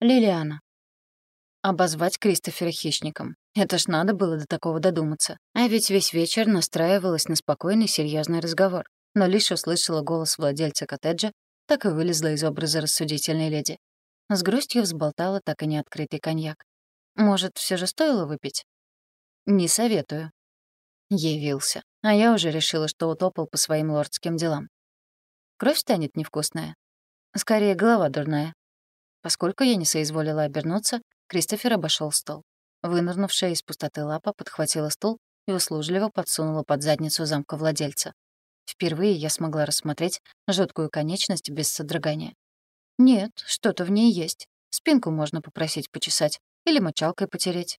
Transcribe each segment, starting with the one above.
Лилиана. Обозвать Кристофера хищником. Это ж надо было до такого додуматься. А ведь весь вечер настраивалась на спокойный, серьезный разговор. Но лишь услышала голос владельца коттеджа, так и вылезла из образа рассудительной леди. С грустью взболтала так и не открытый коньяк. Может, все же стоило выпить? Не советую. Явился. А я уже решила, что утопал по своим лордским делам. Кровь станет невкусная. Скорее, голова дурная. Поскольку я не соизволила обернуться, Кристофер обошел стол. Вынырнувшая из пустоты лапа подхватила стул и услужливо подсунула под задницу замка владельца. Впервые я смогла рассмотреть жуткую конечность без содрогания. Нет, что-то в ней есть. Спинку можно попросить почесать или мочалкой потереть.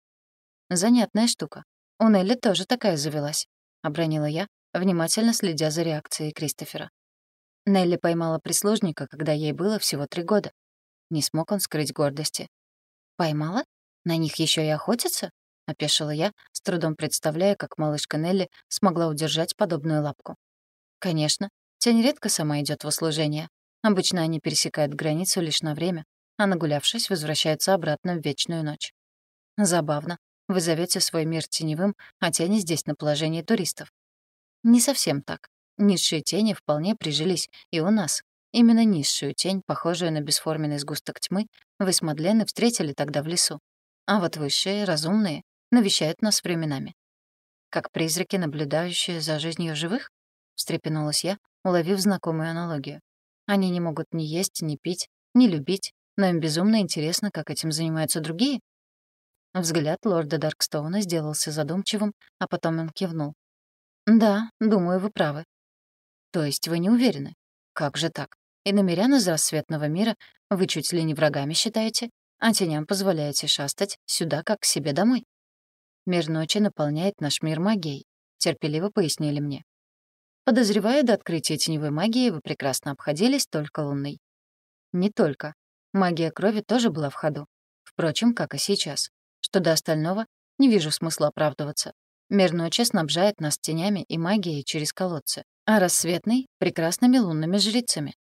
Занятная штука. У Нелли тоже такая завелась, — обронила я, внимательно следя за реакцией Кристофера. Нелли поймала прислужника, когда ей было всего три года. Не смог он скрыть гордости. «Поймала? На них еще и охотятся?» — опешила я, с трудом представляя, как малышка Нелли смогла удержать подобную лапку. «Конечно, тень редко сама идет в услужение. Обычно они пересекают границу лишь на время, а нагулявшись, возвращаются обратно в вечную ночь. Забавно. Вы зовете свой мир теневым, а тени здесь на положении туристов. Не совсем так. Низшие тени вполне прижились и у нас. Именно низшую тень, похожую на бесформенный сгусток тьмы, вы с Мадленой встретили тогда в лесу. А вот высшие, разумные, навещают нас временами. Как призраки, наблюдающие за жизнью живых? Встрепенулась я, уловив знакомую аналогию. Они не могут ни есть, ни пить, ни любить, но им безумно интересно, как этим занимаются другие. Взгляд лорда Даркстоуна сделался задумчивым, а потом он кивнул. «Да, думаю, вы правы. То есть вы не уверены? Как же так? И намерян из рассветного мира вы чуть ли не врагами считаете, а теням позволяете шастать сюда, как к себе домой? Мир ночи наполняет наш мир магией, терпеливо пояснили мне. Подозреваю, до открытия теневой магии вы прекрасно обходились только лунной. Не только. Магия крови тоже была в ходу. Впрочем, как и сейчас. Что до остального, не вижу смысла оправдываться. Мир ночи снабжает нас тенями и магией через колодцы а рассветный — прекрасными лунными жрицами.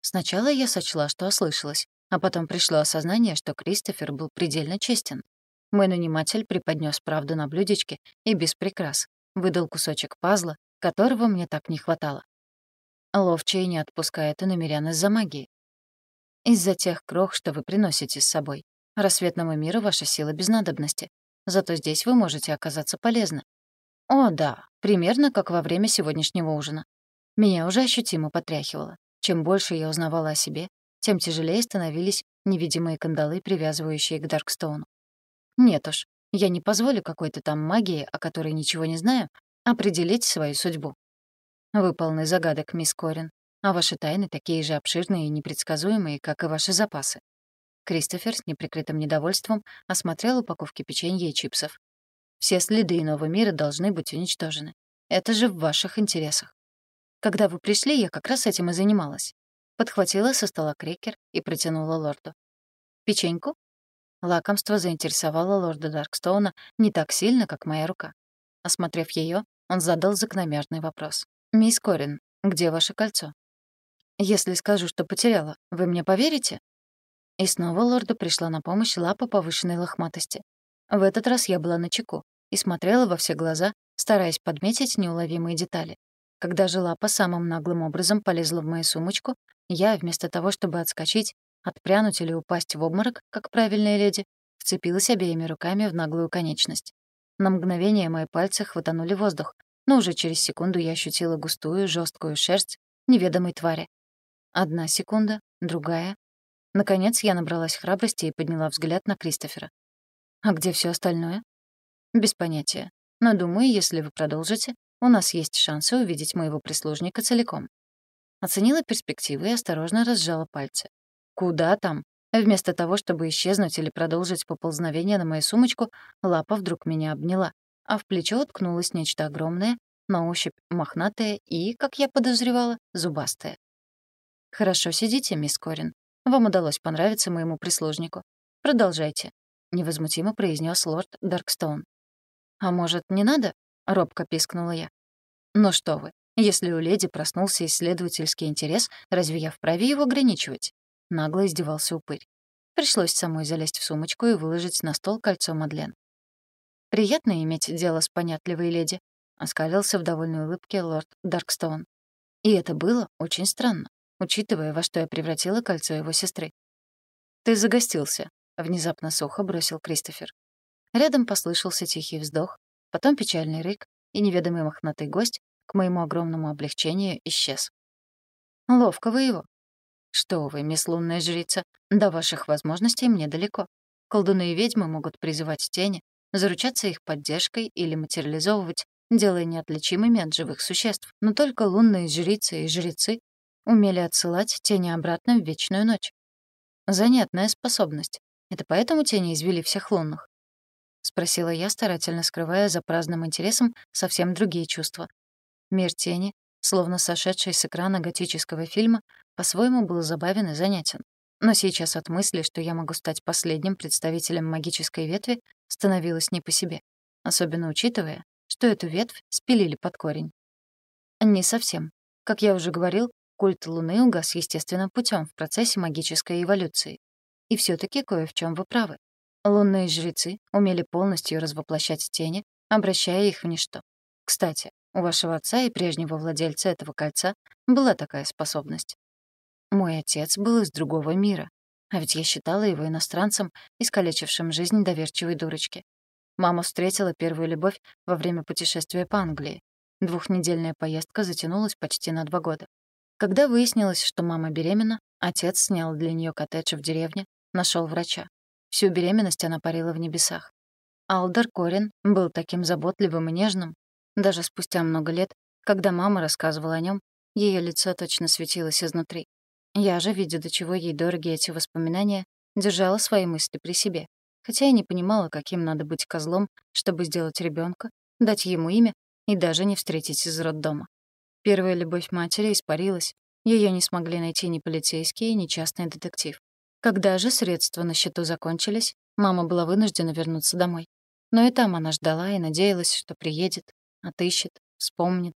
Сначала я сочла, что ослышалась, а потом пришло осознание, что Кристофер был предельно честен. Мой наниматель преподнес правду на блюдечке и без прикрас, выдал кусочек пазла, которого мне так не хватало. Ловчие не отпускает и намерян из-за магии. Из-за тех крох, что вы приносите с собой. Рассветному миру ваша сила без надобности. Зато здесь вы можете оказаться полезны. О, да, примерно как во время сегодняшнего ужина. Меня уже ощутимо потряхивало. Чем больше я узнавала о себе, тем тяжелее становились невидимые кандалы, привязывающие к Даркстоуну. Нет уж, я не позволю какой-то там магии, о которой ничего не знаю, определить свою судьбу. Вы полны загадок, мисс Корин, а ваши тайны такие же обширные и непредсказуемые, как и ваши запасы. Кристофер с неприкрытым недовольством осмотрел упаковки печенья и чипсов. Все следы иного мира должны быть уничтожены. Это же в ваших интересах. Когда вы пришли, я как раз этим и занималась. Подхватила со стола крекер и протянула лорду. «Печеньку?» Лакомство заинтересовало лорда Даркстоуна не так сильно, как моя рука. Осмотрев ее, он задал закономерный вопрос. «Мисс Корин, где ваше кольцо?» «Если скажу, что потеряла, вы мне поверите?» И снова лорду пришла на помощь лапа повышенной лохматости. В этот раз я была начеку и смотрела во все глаза, стараясь подметить неуловимые детали. Когда же лапа самым наглым образом полезла в мою сумочку, я, вместо того, чтобы отскочить, отпрянуть или упасть в обморок, как правильная леди, вцепилась обеими руками в наглую конечность. На мгновение мои пальцы хватанули воздух, но уже через секунду я ощутила густую, жесткую шерсть неведомой твари. Одна секунда, другая. Наконец я набралась храбрости и подняла взгляд на Кристофера. А где все остальное? Без понятия. Но думаю, если вы продолжите, у нас есть шансы увидеть моего прислужника целиком. Оценила перспективы и осторожно разжала пальцы. Куда там? Вместо того, чтобы исчезнуть или продолжить поползновение на мою сумочку, лапа вдруг меня обняла, а в плечо уткнулось нечто огромное, на ощупь мохнатое и, как я подозревала, зубастое. «Хорошо сидите, мисс Корин. Вам удалось понравиться моему прислужнику. Продолжайте. — невозмутимо произнес лорд Даркстоун. «А может, не надо?» — робко пискнула я. «Ну что вы, если у леди проснулся исследовательский интерес, разве я вправе его ограничивать?» — нагло издевался упырь. Пришлось самой залезть в сумочку и выложить на стол кольцо Мадлен. «Приятно иметь дело с понятливой леди», — оскалился в довольной улыбке лорд Даркстоун. И это было очень странно, учитывая, во что я превратила кольцо его сестры. «Ты загостился», — внезапно сухо бросил Кристофер. Рядом послышался тихий вздох, потом печальный рык, и неведомый мохнатый гость, к моему огромному облегчению, исчез. «Ловко вы его». «Что вы, мисс лунная жрица, до ваших возможностей мне далеко. Колдуны и ведьмы могут призывать тени, заручаться их поддержкой или материализовывать, делая неотличимыми от живых существ. Но только лунные жрицы и жрецы умели отсылать тени обратно в вечную ночь. Занятная способность. Это поэтому тени извели всех лунных? Спросила я, старательно скрывая за праздным интересом совсем другие чувства. Мир тени, словно сошедший с экрана готического фильма, по-своему был забавен и занятен. Но сейчас от мысли, что я могу стать последним представителем магической ветви, становилось не по себе, особенно учитывая, что эту ветвь спилили под корень. Не совсем. Как я уже говорил, культ Луны угас естественным путем в процессе магической эволюции. И все таки кое в чем вы правы. Лунные жрецы умели полностью развоплощать тени, обращая их в ничто. Кстати, у вашего отца и прежнего владельца этого кольца была такая способность. Мой отец был из другого мира, а ведь я считала его иностранцем, искалечившим жизнь доверчивой дурочки. Мама встретила первую любовь во время путешествия по Англии. Двухнедельная поездка затянулась почти на два года. Когда выяснилось, что мама беременна, отец снял для нее коттедж в деревне, нашел врача. Всю беременность она парила в небесах. Алдер Корин был таким заботливым и нежным. Даже спустя много лет, когда мама рассказывала о нем, ее лицо точно светилось изнутри. Я же, видя, до чего ей дороги эти воспоминания, держала свои мысли при себе, хотя и не понимала, каким надо быть козлом, чтобы сделать ребенка, дать ему имя и даже не встретить из роддома. Первая любовь матери испарилась, ее не смогли найти ни полицейские, ни частный детектив. Когда же средства на счету закончились, мама была вынуждена вернуться домой. Но и там она ждала и надеялась, что приедет, отыщет, вспомнит.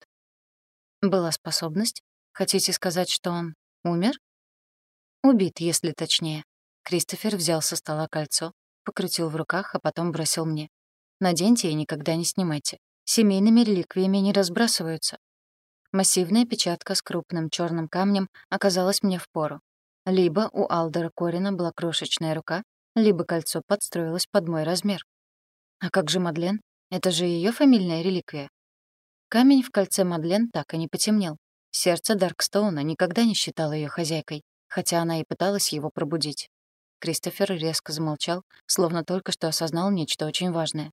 Была способность? Хотите сказать, что он умер? Убит, если точнее. Кристофер взял со стола кольцо, покрутил в руках, а потом бросил мне. Наденьте и никогда не снимайте. Семейными реликвиями не разбрасываются. Массивная печатка с крупным черным камнем оказалась мне в пору. Либо у Алдера Корина была крошечная рука, либо кольцо подстроилось под мой размер. А как же Мадлен? Это же ее фамильная реликвия. Камень в кольце Мадлен так и не потемнел. Сердце Даркстоуна никогда не считало ее хозяйкой хотя она и пыталась его пробудить. Кристофер резко замолчал, словно только что осознал нечто очень важное.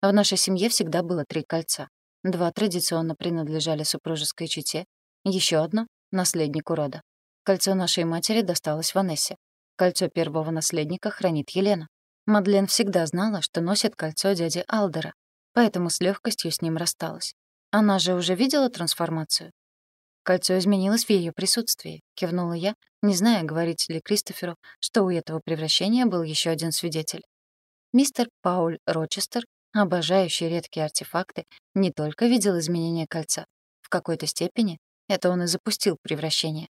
В нашей семье всегда было три кольца. Два традиционно принадлежали супружеской чете, еще одно — наследнику рода. Кольцо нашей матери досталось Ванессе. Кольцо первого наследника хранит Елена. Мадлен всегда знала, что носит кольцо дяди Алдера, поэтому с легкостью с ним рассталась. Она же уже видела трансформацию. Кольцо изменилось в ее присутствии, кивнула я, не зная, говорить ли Кристоферу, что у этого превращения был еще один свидетель. Мистер Пауль Рочестер, обожающий редкие артефакты, не только видел изменение кольца. В какой-то степени это он и запустил превращение.